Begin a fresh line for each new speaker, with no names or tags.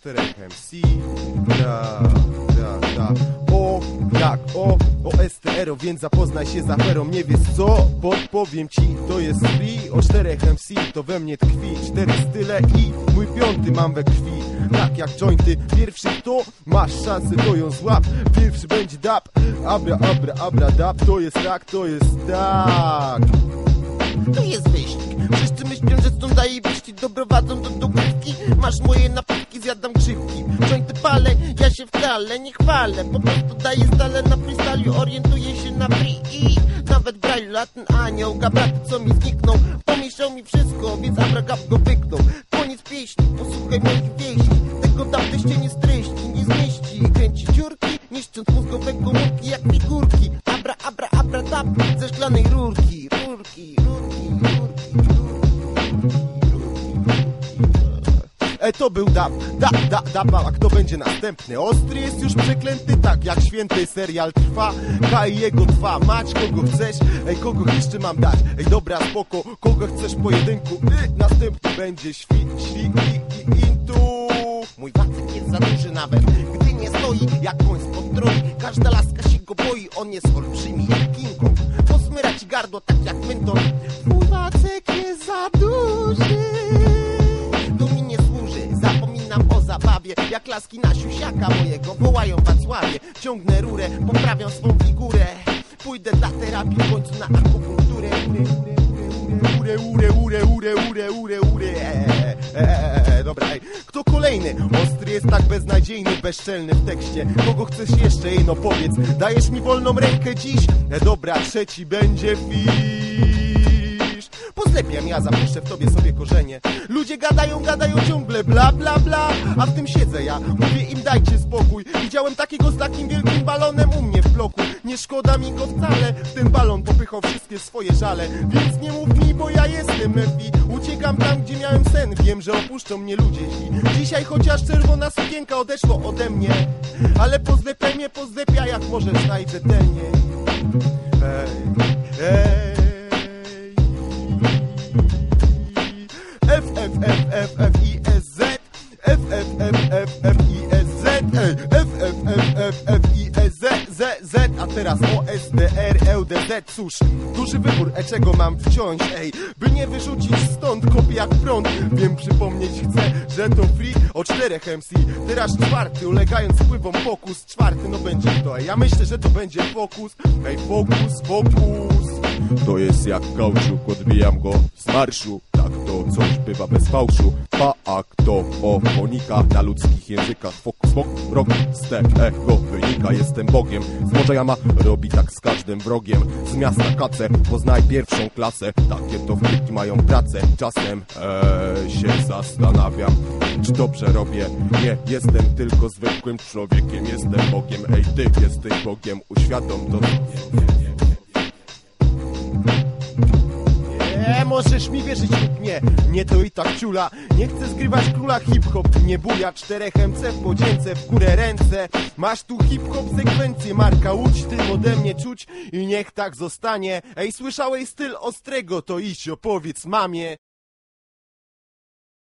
czterech MC Da, da, da. O, jak, o, o STR, więc zapoznaj się z aferą. Nie wiesz co? Podpowiem ci, to jest free. O czterech MC, to we mnie tkwi. Cztery style i mój piąty mam we krwi. Tak jak jointy, pierwszy to Masz szansę, to ją złap. Pierwszy będzie dab. Abra, abra, abra, dab. To jest tak, to jest tak.
To jest wyścig Wszyscy myślą, że są zajebiści Dobrowadzą do dogrywki Masz moje napitki, zjadam grzybki Jointy palę, ja się wcale nie chwalę. Po prostu daję stale na freestylu Orientuję się na free i Nawet graju ten anioł. Gabraty co mi zniknął Pomieszał mi wszystko, więc abragab go wyknął. Koniec pieśni, posłuchaj moich wieści. Tego się nie streści, nie zmieści. Kręci dziurki, niszcząc mózgowe komórki Jak figurki. Abra, abra, abra, dab Ze szklanej rurki, rurki, rurki, rurki,
To był dab, da, da, dab, a kto będzie następny? Ostry jest już przeklęty, tak jak święty serial trwa K i jego trwa, mać kogo chcesz, ej kogo jeszcze mam dać? Ej dobra spoko, kogo chcesz pojedynku? Y, następny będzie świt, świt i, i intu
Mój facet jest za duży nawet Gdy nie stoi jak koń spod troi Każda laska się go boi On jest olbrzymi jak King Kong Posmyra ci gardło tak jak menton Jak laski na siusiaka mojego Wołają w Wacławie Ciągnę rurę, poprawiam swą figurę Pójdę dla terapii w końcu na akupunkturę
Ure, ure, ure, ure, ure, ure, ure e, e, e, Dobra. Kto kolejny? Ostry jest tak beznadziejny, bezczelny w tekście Kogo chcesz jeszcze? Ej, no powiedz Dajesz mi wolną rękę dziś? E, dobra, trzeci będzie fisz Pozlepiam ja, zapuszczę w tobie sobie korzenie Ludzie gadają, gadają ciągle bla bla bla A w tym siedzę ja, mówię im dajcie spokój. Widziałem takiego z takim wielkim balonem u mnie w bloku. Nie szkoda mi go wcale. Ten balon popychał wszystkie swoje żale. Więc nie mów mi, bo ja jestem Mefi Uciekam tam, gdzie miałem sen. Wiem, że opuszczą mnie ludzie źli. Dzisiaj chociaż czerwona sukienka odeszło ode mnie. Ale pozlepiaj mnie, pozlepiaj jak może najrzetelniej Ej, teraz O, S, D, R, E, Cóż, duży wybór, e czego mam wciąć, ej By nie wyrzucić stąd kopii jak prąd. Wiem, przypomnieć chcę, że to free o czterech MC Teraz czwarty, ulegając wpływom fokus Czwarty, no będzie to, ej Ja myślę, że to będzie fokus Ej, fokus, fokus To jest jak kauczuk, odbijam go z marszu. Tak to coś bywa bez fałszu. Pa, a kto? O fonika na ludzkich językach Fokus, fok, rok, z tego wynika. Jestem Bogiem, z Morza Jama robi tak z każdym wrogiem. Z miasta kace, poznaj pierwszą klasę. Takie to wpytki mają pracę. Czasem eee, się zastanawiam Czy dobrze robię? Nie, jestem tylko zwykłym człowiekiem. Jestem Bogiem, ej ty jesteś Bogiem. Uświadom to możesz mi wierzyć lub nie, nie to i tak ciula Nie chcę zgrywać króla hip-hop, nie buja Czterech MC w podzięce, w górę ręce. Masz tu hip-hop sekwencję, marka łódź Tym ode mnie czuć i niech tak zostanie. Ej, słyszałeś styl ostrego, to idź opowiedz mamie